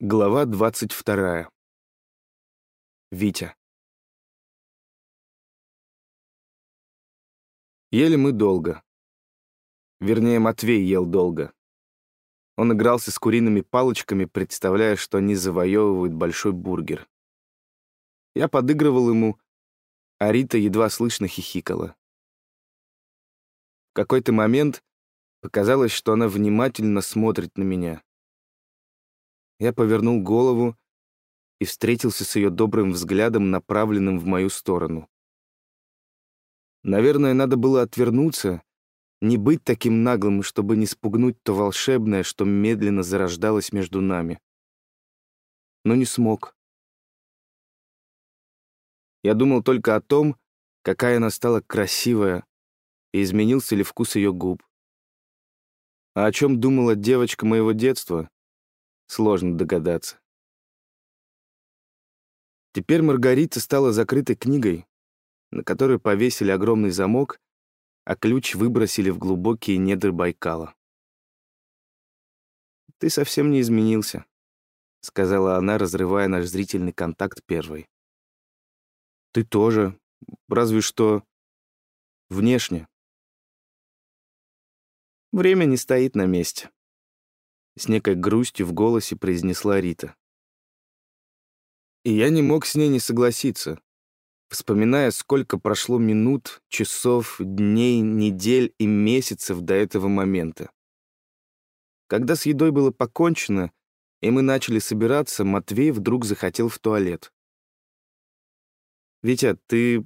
Глава двадцать вторая. Витя. Ели мы долго. Вернее, Матвей ел долго. Он игрался с куриными палочками, представляя, что они завоевывают большой бургер. Я подыгрывал ему, а Рита едва слышно хихикала. В какой-то момент показалось, что она внимательно смотрит на меня. Я повернул голову и встретился с ее добрым взглядом, направленным в мою сторону. Наверное, надо было отвернуться, не быть таким наглым, чтобы не спугнуть то волшебное, что медленно зарождалось между нами. Но не смог. Я думал только о том, какая она стала красивая, и изменился ли вкус ее губ. А о чем думала девочка моего детства, Сложно догадаться. Теперь Маргарита стала закрытой книгой, на которой повесили огромный замок, а ключ выбросили в глубокие недры Байкала. «Ты совсем не изменился», — сказала она, разрывая наш зрительный контакт первой. «Ты тоже, разве что внешне». Время не стоит на месте. С некой грустью в голосе произнесла Рита. И я не мог с ней не согласиться, вспоминая, сколько прошло минут, часов, дней, недель и месяцев до этого момента. Когда с едой было покончено, и мы начали собираться, Матвей вдруг захотел в туалет. «Витя, ты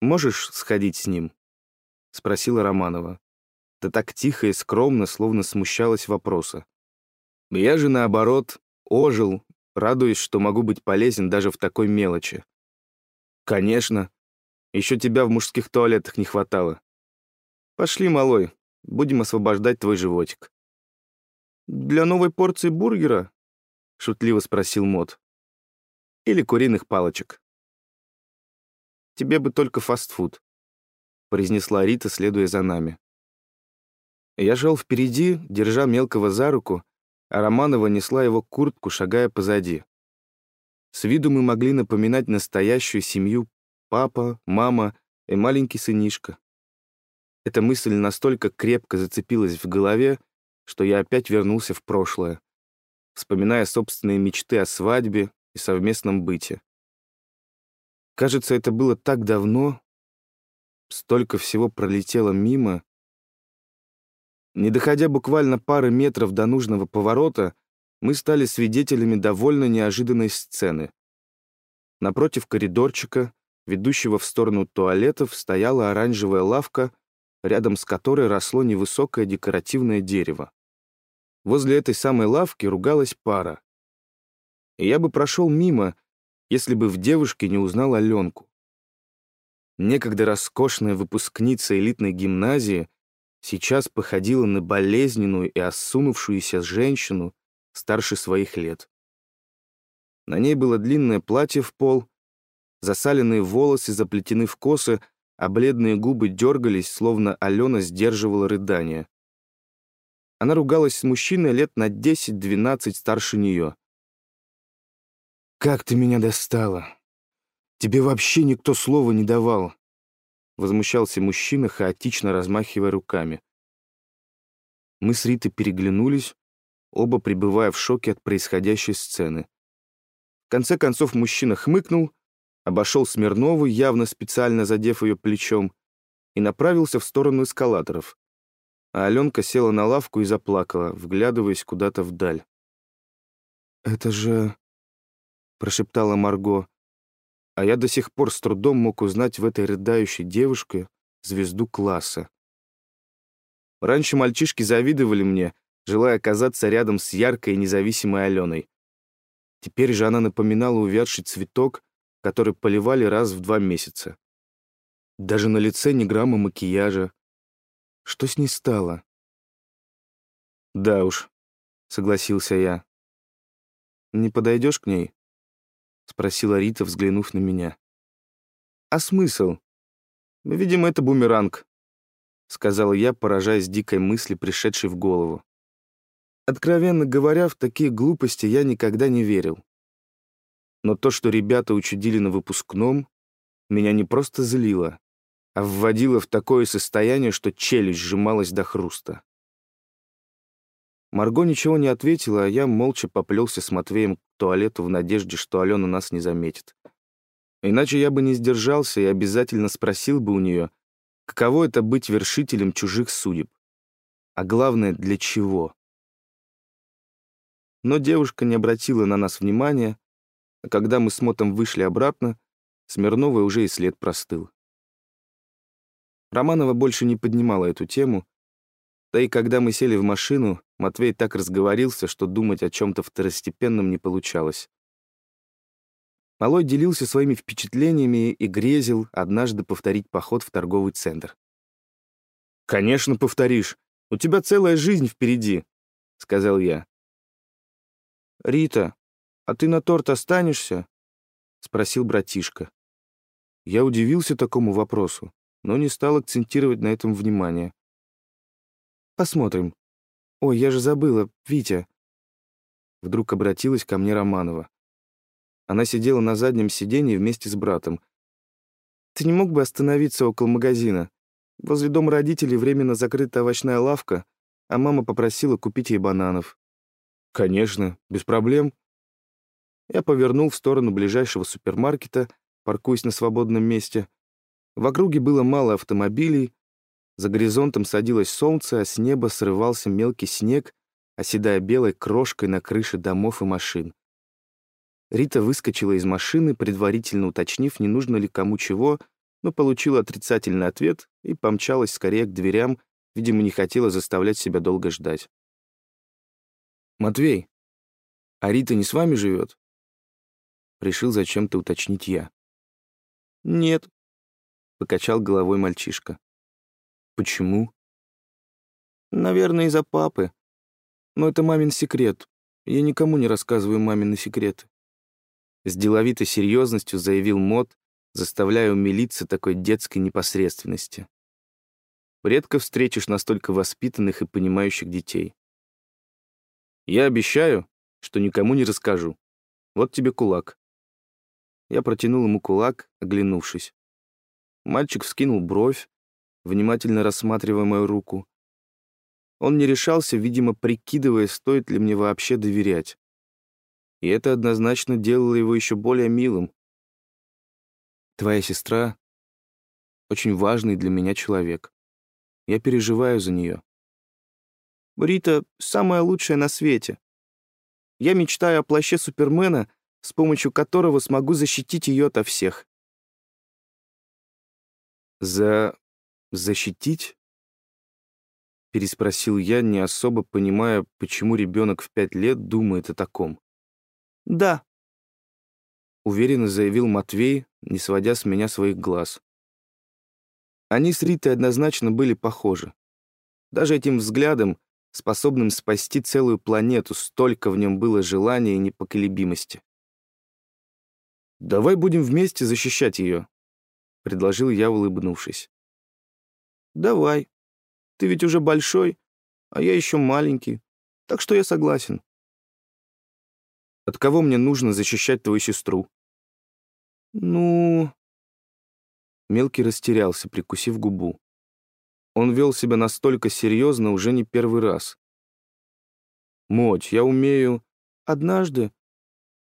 можешь сходить с ним?» — спросила Романова. Да так тихо и скромно, словно смущалась вопроса. Я же, наоборот, ожил, радуясь, что могу быть полезен даже в такой мелочи. Конечно. Еще тебя в мужских туалетах не хватало. Пошли, малой, будем освобождать твой животик. Для новой порции бургера? Шутливо спросил Мот. Или куриных палочек. Тебе бы только фастфуд, произнесла Рита, следуя за нами. Я шел впереди, держа мелкого за руку, а Романова несла его куртку, шагая позади. С виду мы могли напоминать настоящую семью папа, мама и маленький сынишка. Эта мысль настолько крепко зацепилась в голове, что я опять вернулся в прошлое, вспоминая собственные мечты о свадьбе и совместном быте. Кажется, это было так давно, столько всего пролетело мимо, не доходя буквально пары метров до нужного поворота, мы стали свидетелями довольно неожиданной сцены. Напротив коридорчика, ведущего в сторону туалетов, стояла оранжевая лавка, рядом с которой росло невысокое декоративное дерево. Возле этой самой лавки ругалась пара. И я бы прошел мимо, если бы в девушке не узнал Аленку. Некогда роскошная выпускница элитной гимназии — сейчас походила на болезненную и осунувшуюся женщину старше своих лет. На ней было длинное платье в пол, засаленные волосы заплетены в косы, а бледные губы дергались, словно Алена сдерживала рыдание. Она ругалась с мужчиной лет на 10-12 старше нее. «Как ты меня достала! Тебе вообще никто слова не давал возмущался мужчина, хаотично размахивая руками. Мы с Ритой переглянулись, оба пребывая в шоке от происходящей сцены. В конце концов мужчина хмыкнул, обошел Смирнову, явно специально задев ее плечом, и направился в сторону эскалаторов. А Аленка села на лавку и заплакала, вглядываясь куда-то вдаль. «Это же...» — прошептала Марго а я до сих пор с трудом мог узнать в этой рыдающей девушке звезду класса. Раньше мальчишки завидовали мне, желая оказаться рядом с яркой и независимой Аленой. Теперь же она напоминала увядший цветок, который поливали раз в два месяца. Даже на лице ни грамма макияжа. Что с ней стало? Да уж, согласился я. Не подойдешь к ней? — спросила Рита, взглянув на меня. «А смысл? Видимо, это бумеранг», — сказал я, поражаясь дикой мысли, пришедшей в голову. Откровенно говоря, в такие глупости я никогда не верил. Но то, что ребята учудили на выпускном, меня не просто злило, а вводило в такое состояние, что челюсть сжималась до хруста. Марго ничего не ответила, а я молча поплелся с Матвеем к туалету в надежде, что Алена нас не заметит. Иначе я бы не сдержался и обязательно спросил бы у нее, каково это быть вершителем чужих судеб. А главное, для чего? Но девушка не обратила на нас внимания, а когда мы с Мотом вышли обратно, Смирновой уже и след простыл. Романова больше не поднимала эту тему, да и когда мы сели в машину, Матвей так разговорился, что думать о чем-то второстепенном не получалось. Малой делился своими впечатлениями и грезил однажды повторить поход в торговый центр. «Конечно, повторишь. У тебя целая жизнь впереди», — сказал я. «Рита, а ты на торт останешься?» — спросил братишка. Я удивился такому вопросу, но не стал акцентировать на этом внимание. «Посмотрим. Ой, я же забыла, Витя». Вдруг обратилась ко мне Романова. Она сидела на заднем сиденье вместе с братом. «Ты не мог бы остановиться около магазина? Возле дома родителей временно закрыта овощная лавка, а мама попросила купить ей бананов». «Конечно, без проблем». Я повернул в сторону ближайшего супермаркета, паркуясь на свободном месте. В округе было мало автомобилей, за горизонтом садилось солнце, а с неба срывался мелкий снег, оседая белой крошкой на крыше домов и машин. Рита выскочила из машины, предварительно уточнив, не нужно ли кому чего, но получила отрицательный ответ и помчалась скорее к дверям, видимо, не хотела заставлять себя долго ждать. «Матвей, а Рита не с вами живет?» Решил зачем-то уточнить я. «Нет», — покачал головой мальчишка. «Почему?» «Наверное, из-за папы. Но это мамин секрет. Я никому не рассказываю мамины секреты». С деловитой серьезностью заявил Мот, заставляя умилиться такой детской непосредственности. Редко встретишь настолько воспитанных и понимающих детей. Я обещаю, что никому не расскажу. Вот тебе кулак. Я протянул ему кулак, оглянувшись. Мальчик вскинул бровь, внимательно рассматривая мою руку. Он не решался, видимо, прикидывая, стоит ли мне вообще доверять. И это однозначно делало его еще более милым. Твоя сестра — очень важный для меня человек. Я переживаю за нее. Рита — самая лучшая на свете. Я мечтаю о плаще Супермена, с помощью которого смогу защитить ее ото всех. За... защитить? Переспросил я, не особо понимая, почему ребенок в пять лет думает о таком. «Да», — уверенно заявил Матвей, не сводя с меня своих глаз. Они с Ритой однозначно были похожи. Даже этим взглядом способным спасти целую планету, столько в нем было желания и непоколебимости. «Давай будем вместе защищать ее», — предложил я, улыбнувшись. «Давай. Ты ведь уже большой, а я еще маленький, так что я согласен». «От кого мне нужно защищать твою сестру?» «Ну...» Мелкий растерялся, прикусив губу. Он вел себя настолько серьезно уже не первый раз. «Моть, я умею...» «Однажды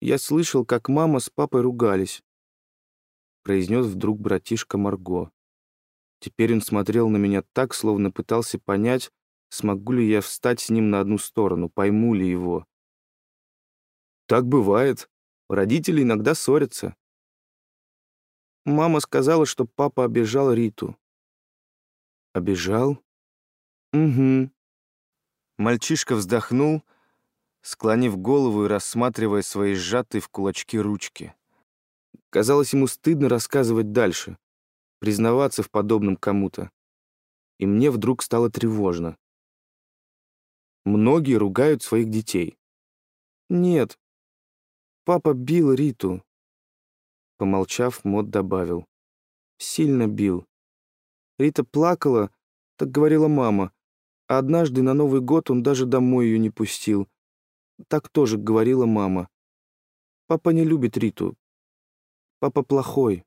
я слышал, как мама с папой ругались», произнес вдруг братишка Марго. Теперь он смотрел на меня так, словно пытался понять, смогу ли я встать с ним на одну сторону, пойму ли его. «Так бывает. Родители иногда ссорятся». Мама сказала, что папа обижал Риту. Обижал? Угу. Мальчишка вздохнул, склонив голову и рассматривая свои сжатые в кулачки ручки. Казалось, ему стыдно рассказывать дальше, признаваться в подобном кому-то. И мне вдруг стало тревожно. Многие ругают своих детей. «Нет, папа бил Риту», — помолчав, Мот добавил. «Сильно бил. Рита плакала, так говорила мама. А однажды на Новый год он даже домой ее не пустил. Так тоже говорила мама. Папа не любит Риту. Папа плохой.